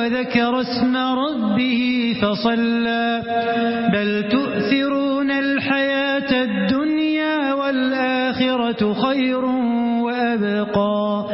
وذكر اسم ربه فصلى بل تؤثرون الحياة الدنيا والآخرة خير وأبقى